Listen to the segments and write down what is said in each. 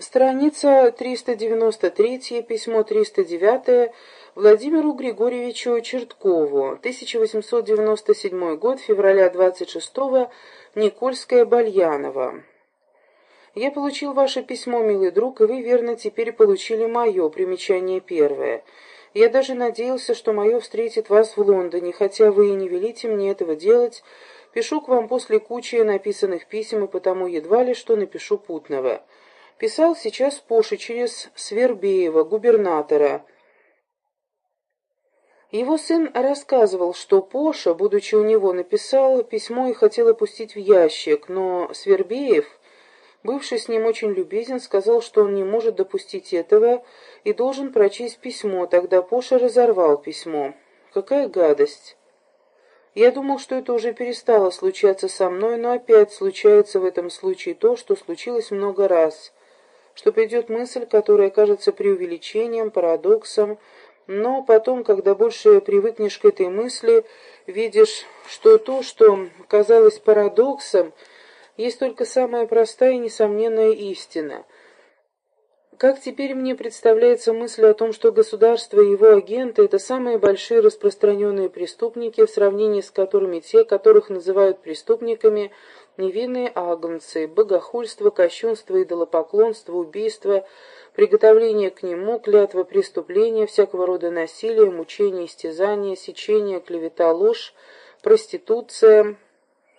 Страница 393, письмо 309 Владимиру Григорьевичу Черткову, 1897 год, февраля 26-го, Никольская, Бальянова. Я получил ваше письмо, милый друг, и вы, верно, теперь получили мое, примечание первое. Я даже надеялся, что мое встретит вас в Лондоне, хотя вы и не велите мне этого делать. Пишу к вам после кучи написанных писем, и потому едва ли что напишу путного. Писал сейчас Поше через Свербеева, губернатора. Его сын рассказывал, что Поша, будучи у него, написал письмо и хотел опустить в ящик, но Свербеев, бывший с ним очень любезен, сказал, что он не может допустить этого и должен прочесть письмо. Тогда Поша разорвал письмо. Какая гадость! Я думал, что это уже перестало случаться со мной, но опять случается в этом случае то, что случилось много раз что придет мысль, которая кажется преувеличением, парадоксом, но потом, когда больше привыкнешь к этой мысли, видишь, что то, что казалось парадоксом, есть только самая простая и несомненная истина. Как теперь мне представляется мысль о том, что государство и его агенты – это самые большие распространенные преступники, в сравнении с которыми те, которых называют преступниками – невинные агнцы, богохульство, кощунство, идолопоклонство, убийство, приготовление к нему, клятва преступления, всякого рода насилие, мучение, истязание, сечение, клевета, ложь, проституция,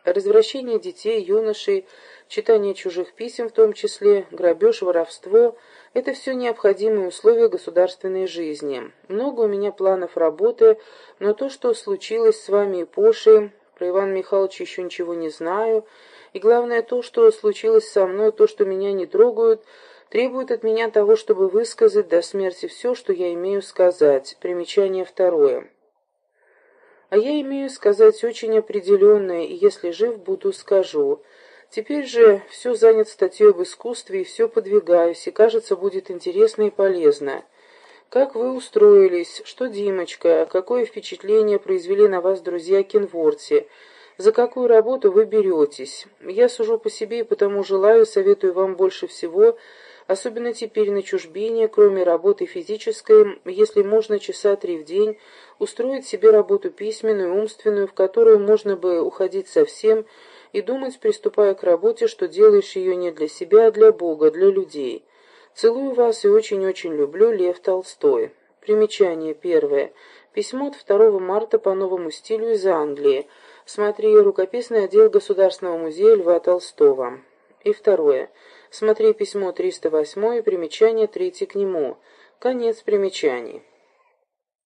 развращение детей, юношей, читание чужих писем в том числе, грабеж, воровство – это все необходимые условия государственной жизни. Много у меня планов работы, но то, что случилось с вами и Пошей, про Ивана Михайловича еще ничего не знаю, и главное то, что случилось со мной, то, что меня не трогают, требует от меня того, чтобы высказать до смерти все, что я имею сказать. Примечание второе. А я имею сказать очень определенное, и если жив буду, скажу. Теперь же все занят статьей об искусстве, и все подвигаюсь, и, кажется, будет интересно и полезно. Как вы устроились? Что Димочка? Какое впечатление произвели на вас друзья Кенворти? за какую работу вы беретесь. Я сужу по себе и потому желаю, советую вам больше всего, особенно теперь на чужбине, кроме работы физической, если можно часа три в день, устроить себе работу письменную, умственную, в которую можно бы уходить совсем и думать, приступая к работе, что делаешь ее не для себя, а для Бога, для людей. Целую вас и очень-очень люблю, Лев Толстой. Примечание первое. Письмо от 2 марта по новому стилю из Англии. Смотри рукописный отдел Государственного музея Льва Толстого. И второе. Смотри письмо 308 и примечание третье к нему. Конец примечаний.